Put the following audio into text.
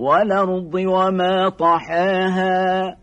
والأرض وما طحاها